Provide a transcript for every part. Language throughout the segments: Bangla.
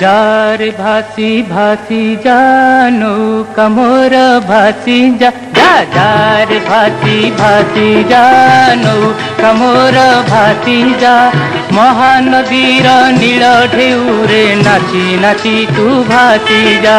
जार भासी भासी जानो भासि भासि जान भासिर् भाति भासि जानो भासि महान नील ठेरे नाचि नाचि तु भासिा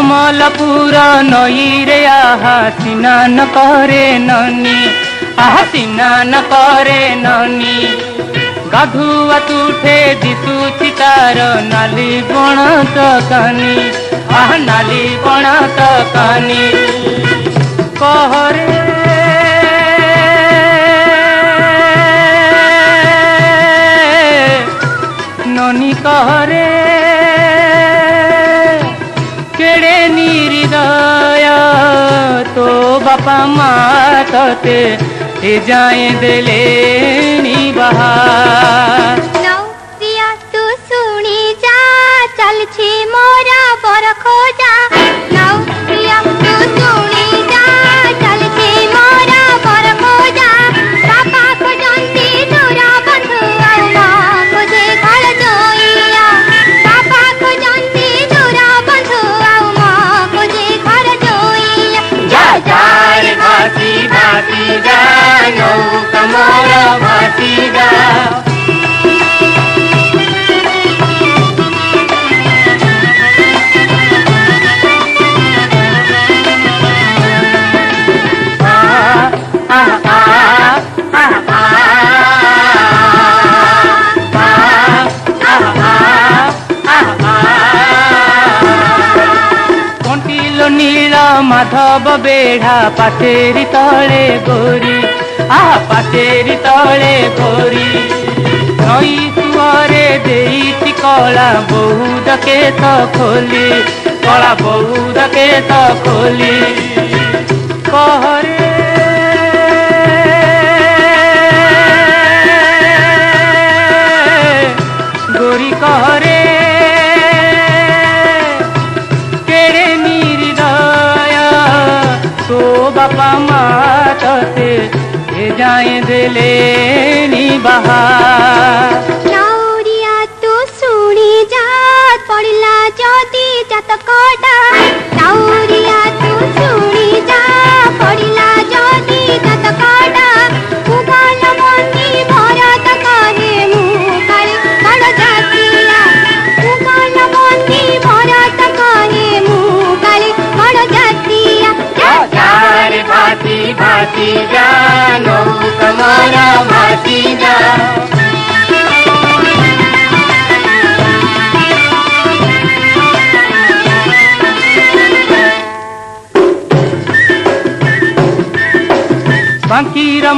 କମଲପୁରା ନଈରେ ଆହା ସିନାନ କରେ ନନି ଆହା ସିନାନ କରେ ନନି ଗାଧୁଆ ତୁଠେ ଦିଶୁଛି ତାର ନାଲି ବଣ ତକାନି ଆହା ନାଲି ବଣ ତକାନି କହରେ ନନି କହରେ ಮಾತತೆ जाए दिले नी बहार। মাধব বেড়া পাশের তলে গরি আহা পাশের তলে ভরি। নই সুরে দেইছি কলা বৌদ কেত খোলি, কলা বৌদ কেত খোলি। কহরে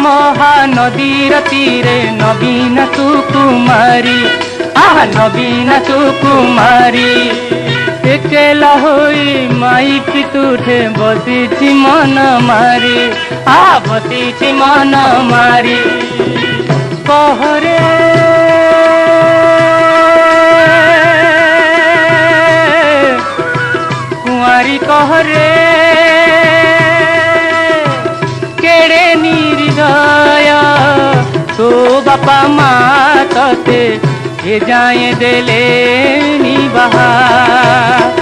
মহানদীর তীরে নবীন সুকুমারী। আহ, নবীন সুকুমারী। একেলা হই মাইক তুঠে বসিছি মন মারি। আ বসিছি মন মারি। কহরে जाए दिले नी बहा।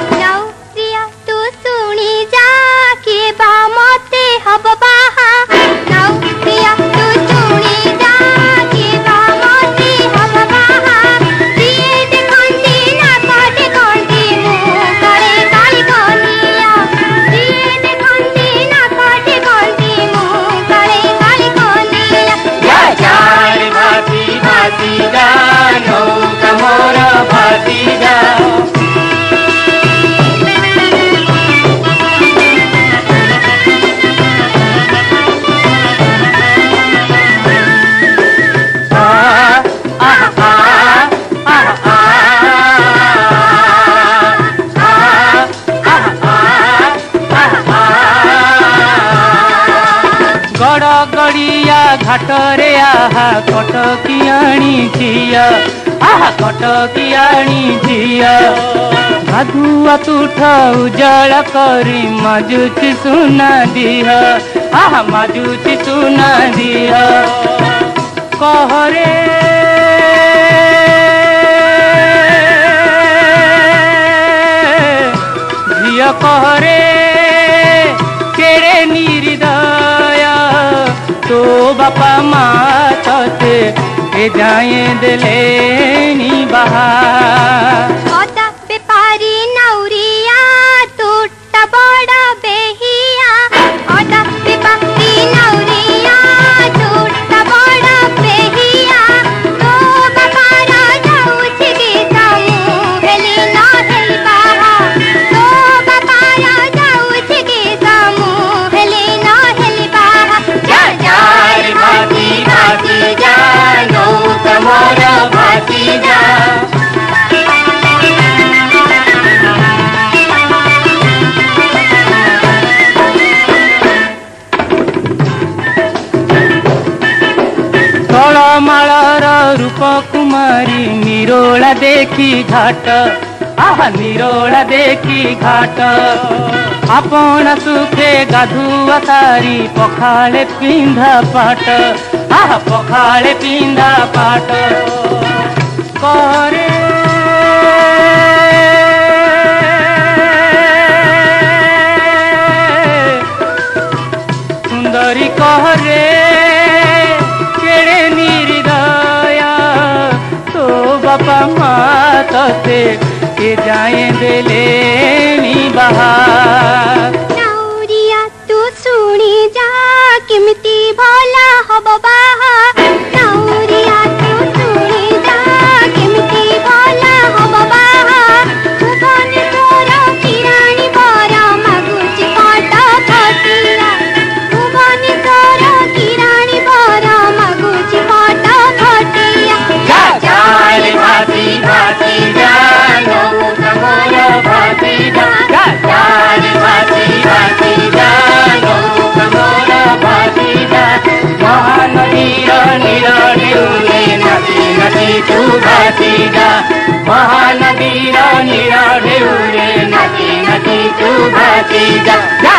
আহা কটকিয়াণী ঝিয়া আহা কটকিয়াণী ঝিয়া ভাগুয়া তুঠ উজাড়া করি মাজুছি সুনা দিয়া আহা মাজুছি সুনা দিয়া কহরে ঝিয়া কহরে जाए दिले नी बहा। भतीजा মালার রূপ কুমারী নিরোলা দেখি ঘাট আহা নিরোলা দেখি ঘাট আপন সুখে গাধুয়া তারি পখালে পিন্ধা পাট আহা পখালে পিন্ধা পাট করে সুন্দরী কহরে, কেড়ে নির্দয়া, তো বাপা মা ততে কে যায় দেলে বাহার। নাউরিয়া তু শুনি যা ভোলা की जय